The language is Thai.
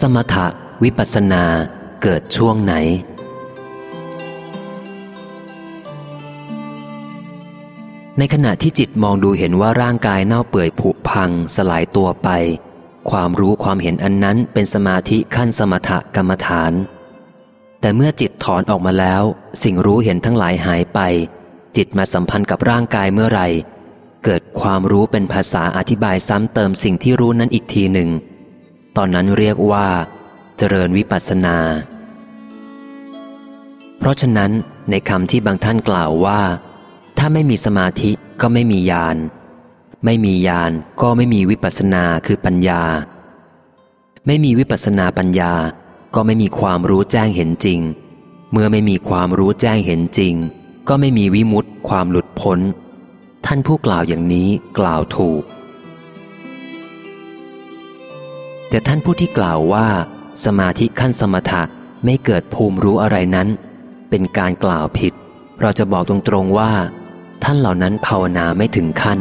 สมถะวิปัสนาเกิดช่วงไหน ในขณะที่จิตมองดูเห็นว่าร่างกายเน่าเปื่อยผุพังสลายตัวไป ความรู้ความเห็นอันนั้นเป็นสมาธิขั้นสมถะกรรมฐาน แต่เมื่อจิตถอนออกมาแล้ว สิ่งรู้เห็นทั้งหลายหายไป จิตมาสัมพันธ์กับร่างกายเมื่อไหร่ เกิดความรู้เป็นภาษาอธิบายซ้ำเติมสิ่งที่รู้นั้นอีกทีหนึ่ง ตอนนั้นเรียกว่าเจริญวิปัสสนา เพราะฉะนั้นในคำที่บางท่านกล่าวว่า ถ้าไม่มีสมาธิก็ไม่มีญาณไม่มีญาณก็ไม่มีวิปัสสนาคือปัญญา ไม่มีวิปัสสนาปัญญา ก็ไม่มีความรู้แจ้งเห็นจริง เมื่อไม่มีความรู้แจ้งเห็นจริง ก็ไม่มีวิมุตติความหลุดพ้น ท่านผู้กล่าวอย่างนี้กล่าวถูก แต่ท่านผู้ที่กล่าวว่า สมาธิขั้นสมถะไม่เกิดภูมิรู้อะไรนั้น เป็นการกล่าวผิด เราจะบอกตรงๆว่า ท่านเหล่านั้นภาวนาไม่ถึงขั้น